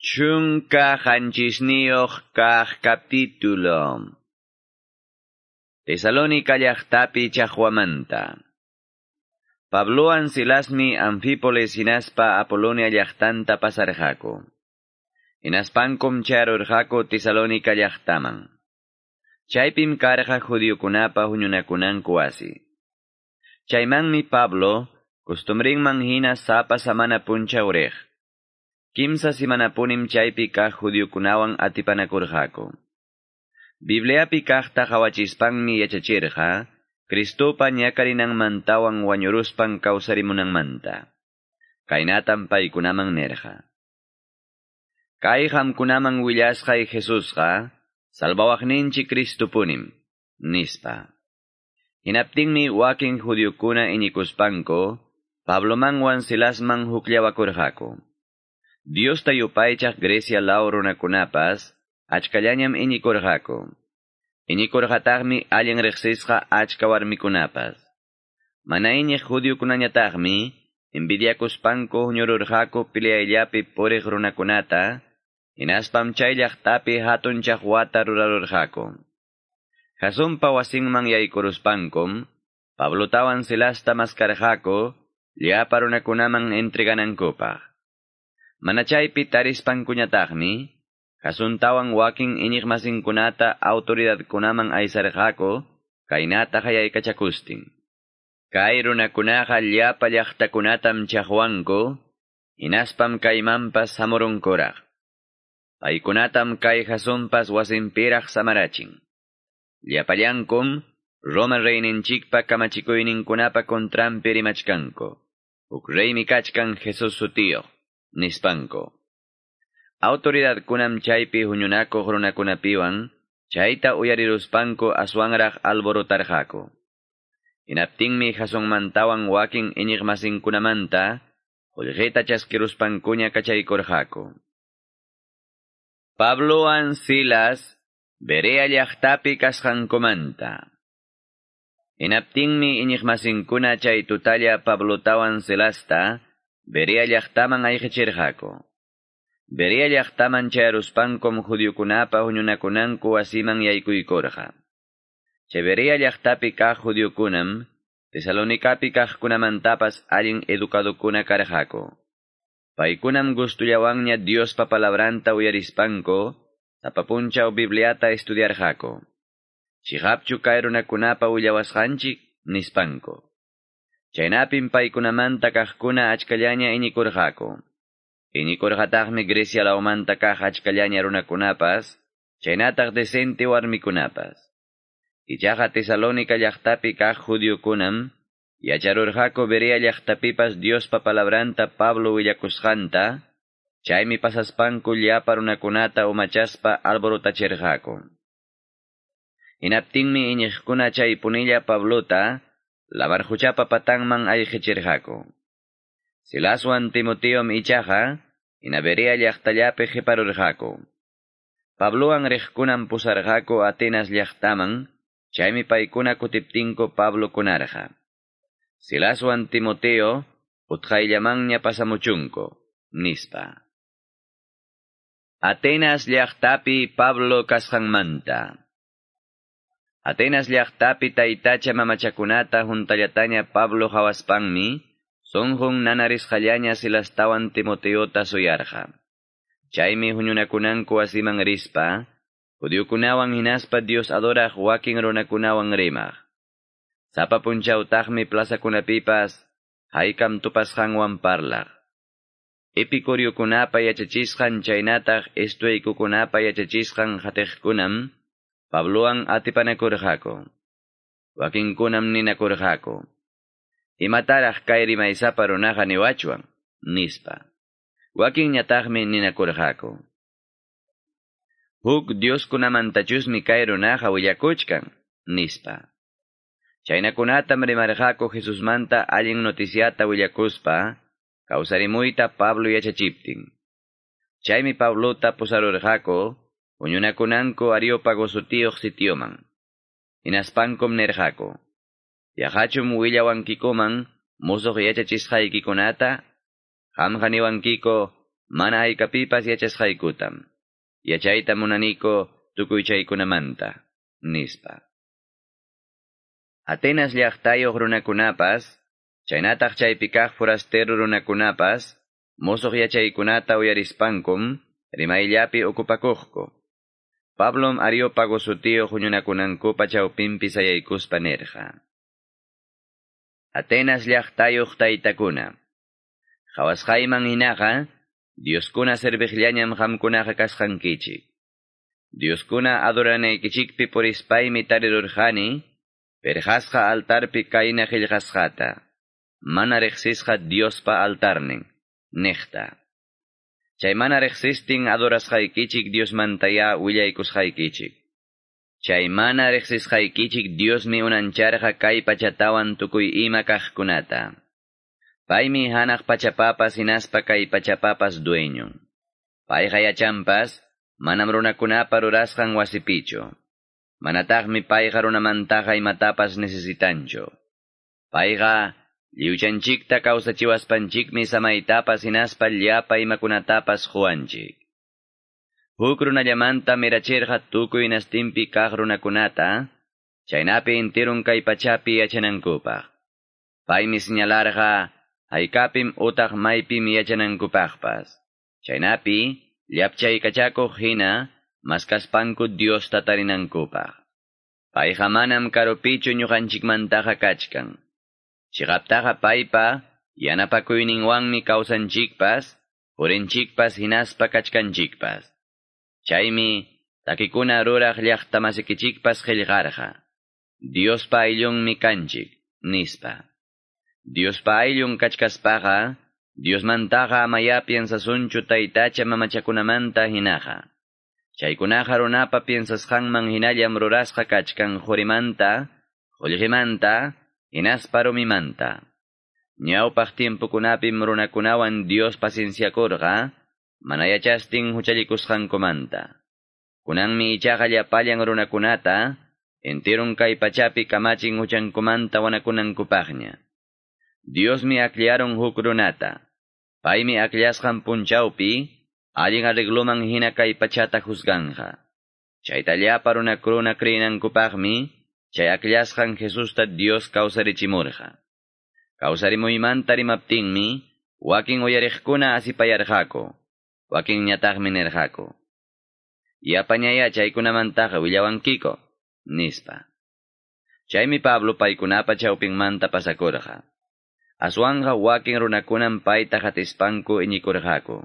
Chunka hanchisnioh kah capítulo. Tesalónica llaqtapi chaqwamanta. Pabloan silasmi Anfípolis inaspa Apolonia llaqtanta pasarjako. Inaspankum charurjako Tesalónica llaqtaman. Chaypim karja judiokunapa huñunakunanku asi. Chaymanmi Pablo, man hina sapa samana puncha urej. Kimsa simanapunim chaypi kaq judiokunawan atipanakurqaku. Bibliapi kaqta hawachispanmi yachachirqa, Kristopa ñakarinanmantawan wañuruspan kawsarimunanmanta. Kaynatan paykunaman nerqa. Kay hamkunaman willasqay Jesusqa, salvawaqninchi Kristupunim, nispa. Hinaptinmi wakin judiokuna inikuspanko, Pablomanwan silasman hukllawakurqaku. Dios tayupaychaq Grecia laurunakunapas, achkallañam inikurqaku. Inikurqataqmi allen riqsisqa achka warmikunapas. Mana iñiq judiokunañataqmi, envidiakuspanku ñururqaku piliayllapi puriq runakunata, inaspam chay llaqtapi hatunchaq wata rurarurqaku. Jasumpa wasinman yaykuruspankum, Pablotawan silasta maskarqaku, llapa runakunaman Manachay pitarispan kuñataqmi, kasuntawan wakin iñiqmasin kunata autoridad kunaman aysarqaku, kainata hayaykachakustin. Kay runakunaqa llapa llaqtakunatam chaqwanku, inaspam kaymanpas samurunkuraq. Paykunatam kay hasunpas wasinpiraq samarachin. Llapallancum, Roma reyninchikpa kamachikuyninkunapa contrampi rimachkanku. Ukreymi kachkan Jesús su tío. Nispanko. Autoridad kunam chaypi huñunako runakunapiwan, chayta uyariruspanko aswanraq alborotarjako. Inaptinmi mantawan wakin iñiqmasinkunamanta, qullqita chaskiruspankuña kachaykorjako. Pabloan Silas, Berea llaqtapi kasqankumanta. Inaptinmi iñiqmasinkuna chay tutalla Pablotawan Silasta, Beria llaqtaman ayqicharqaku. Beria llaqtaman charuspankum judiokunapa huñunakunanku asiman yaykuykurqa. Chay Beria llaqtapi kaq judiokunam, Tesalonicapi kaqkunamantapas allin educadukuna karqaku. Paykunam gustullawanña Diospa palabranta uyarispanko, tapapunchaw Bibliata estudiarqaku. Chihapchu kay runakunapa willawasqanchik, nispanko. Chaynapim paykunamanta kaqkuna achkallaña iñikurqaku. Iñikurqataqmi Grecia laumanta kaq achkallaña runakunapas, chaynataq decente warmikunapas. Ichaqa Tesalónica llaqtapi kaq judiokunam, yacharurqaku Berea llaqtapipas Diospa palabranta Pablo willakusqanta, chaymi pasaspanku llapa runakunata umachaspa alborotachirqaku. Inaptinmi iñiqkuna chay punilla Pablota, labarjuchapa patangman ayqicharqaku. Silaswan Timoteom ichaqa, inaberia llaqtallapi qiparurqaku. Pabloan riqkunan pusarqaku Atenas llaqtaman, chaymi paykuna kutiptinku Pablo kunarqa. Silaswan Timoteo, utqayllamanña pasamuchunku, nispa. Atenas llaqtapi Pablo kasqanmanta. Atenas llaqtapi taytacha mamachakunata juntallataña Pablo hawaspanmi, sonjun nanarisqallaña silastawan Timoteota suyarqa. Chaymi huñunakunanku asiman rispa, judiokunawan hinaspa Dios adoraq wakin runakunawan rimaq. Sapa punchawtaqmi plazakunapipas, haykam tupasqanwan parlaq. Epicuriokunapa yachachisqan chaynataq estoicukunapa yachachisqan jatiqkunam, Pabloan atipanakurqaku. Wakinkunam ninakurqaku. Imataraq kay rimaysapa runaqa niwachuan, nispa. Wakin ñataqmi ninakurqaku. Huk Dioskunamantachusmi kay runaqa willakuchkan, nispa. Chaynakunatam rimarqaku Jesusmanta allin noticiata willakuspa, kawsarimuyta Pablo yachachiptin. Chaymi Pablota pusarurqaku, Uñunakunanko Areópago sutiyuq sitioman. Inaspankom nerjako. Yahachum willawankikuman musuq yachachisqaykikunata, qamqa niwankiko mana aykapipas yachasqaykutam. Yachayta munaniko tukuychaykunamanta, nispa. Atenas llaqtayoq runakunapas, chaynataq chaypi kaq forastero runakunapas, musuq yachaykunata uyarispankum, rimayllapi okupakuqku. Pablom Areópago sutiyo huñunakunankupa chawpinpi sayaykuspa nerja. Atenas llaqtayuq taytakuna. Hawasqayman hinaqa, Dioskuna serviqllañam qamkunaqa kasqankichik. Dioskuna adoranaykichikpi purispaymi tarirurqani, perjasqa altarpi kayna qillqasqata. Mana riqsisqa Diospa altarnin, niqta. Chay mana riqsistin adorasqaykichik Diosmantaya willaykusqaykichik. Chay mana riqsisqaykichik Diosmi unancharqa kay pachatawan tukuy ima kaqkunata. Paymi hanaq pachapapas hinaspa kay pachapapas dueño. Payqa yachanpas, manam runakunapa rurasqan wasipicho. Manataqmi payqa runamantaqa imatapas necesitancho. Payqa, liuchanchikta kawsachiwaspanchikmi samaytapas hinaspa llapa imakunatapas juanchik. Huk runallamanta mirachirqa tukuy nastimpi kaq runakunata, chaynapi intirun kay pachapi yachanankupaq. Paymi señalarqa, haykapim utaq maypim yachanankupaqpas. Chaynapi, llapchaykachakuq hina, maskaspanku Dios tatarinankupaq. Payqa manam karupichu ñuqanchikmantaqa kachkan. Chiqaptaqa paypa, yanapakuyninwanmi kawsanchikpas, purinchikpas hinaspa kachkanchikpas. Chaymi, takikuna ruraq llaqtamasikichikpas qillqarqa. Diospa ayllunmi kanchik, nispa. Diospa ayllun kachkaspaqa, Diosmantaqa amaya piensasunchu taytacha mamachakunamanta hinaqa. Chaykunaqa runapa piensasqanman hinallam rurasqa kachkan jurimanta, qullqimanta, hinaspa rumimanta. Ñawpaq tiempukunapim runakunawan Dios pacienciakurqa, mana yachastin huchallikusqankumanta. Kunanmi ichaqa llapallan runakunata, entirun kay pachapi kamachin huchankumanta wanakunankupaqña. Diosmi akliaron huk runata. Paymi akliasqan punchawpi, allin arregluman hina kay pachata juzganja. Chayta llapa runakruna krinankupaqmi, chay akliasqan Jesusta Dios kawsarichimurqa. Kawsarimuymanta rimaptinmi, wakin uyariqkuna asipayarqaku, wakin ñataqmi nerqaku. Yapañaya chaykunamantaqa willawankiko, nispa. Chaymi Pablo paykunapa chawpinmanta pasakurqa. Aswanga wakin runakunan payta hatispanku iñikurqaku.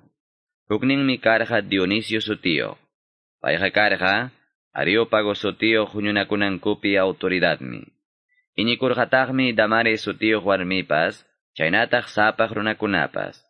Hukninmi karqa Dionisio sutiyo. Payqa karqa Areópago sutiyo huñunakunankupi autoridadmi. Iñikurqataqmi Damaris sutiyo warmipas, chaynataq sapaq runakunapas.